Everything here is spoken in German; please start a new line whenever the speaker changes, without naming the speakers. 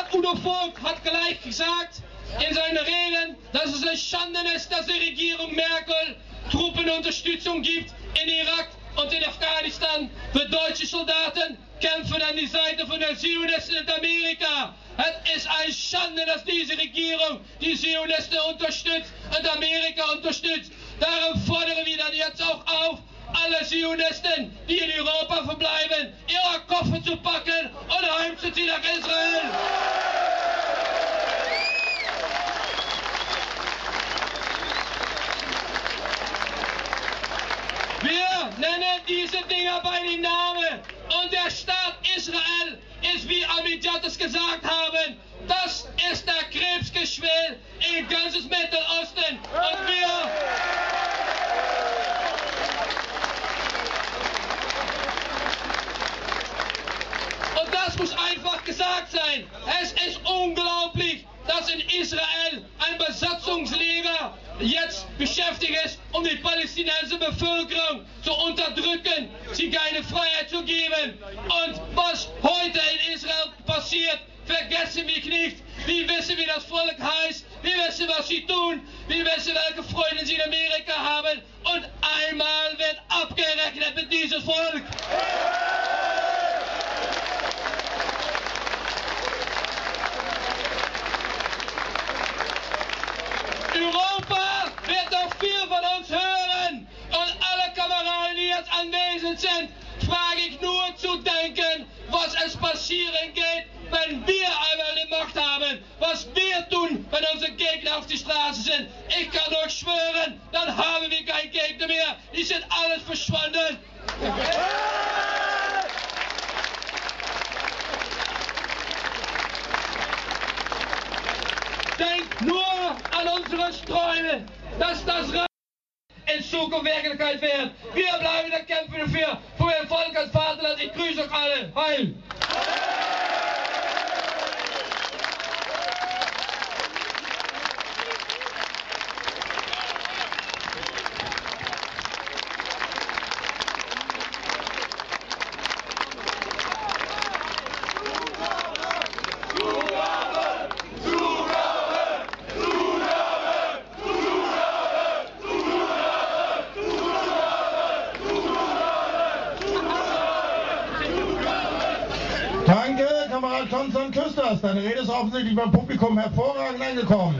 Kamerad Udo Vogt hat gleich gesagt in seinen Reden, dass es eine Schande ist, dass die Regierung Merkel Truppenunterstützung gibt in Irak und in Afghanistan für deutsche Soldaten kämpfen an die Seite von den Zionisten in Amerika. Es ist eine Schande, dass diese Regierung die Zionisten unterstützt und Amerika unterstützt. Darum fordern wir dann jetzt auch auf, alle Zionisten, die in Europa verbleiben, ihre Koffer zu packen und heimzuziehen nach Israel. Wir nennen diese Dinger bei den Namen. Und der Staat Israel ist, wie Amidjad es gesagt haben, das ist der Krebsgeschwür in ganzes Mittelosten. Und wir Und das muss einfach gesagt sein. Es ist unglaublich, dass in Israel ein Besatzungsleger jetzt beschäftigt ist, um die palästinensische Bevölkerung zu unterdrücken, sie keine Freiheit zu geben. Und was heute in Israel passiert, vergessen wir nicht. Wir wissen, wie das Volk heißt, wir wissen, was sie tun, wir wissen, welche Freunde sie in Amerika haben. Und einmal wird abgerechnet mit diesem Volk. Europa wird noch viel von uns hören. Und alle Kameraden, die jetzt sind, frage ich nur zu denken, was es passieren geht, wenn wir einmal die Macht haben. Was wir tun, wenn unsere Gegner auf die Straße sind. Ich kann euch schwören, dann haben wir keinen Gegner mehr. Die sind alles verschwunden. Denkt nur an unsere Träume, dass das Zukunft Wirklichkeit wird. Wir bleiben da kämpfen dafür, für Volk als Vaterland. Ich grüße euch alle. Heil!
Danke, Kamerad Konstantin Küsters. Deine Rede ist offensichtlich beim Publikum hervorragend angekommen.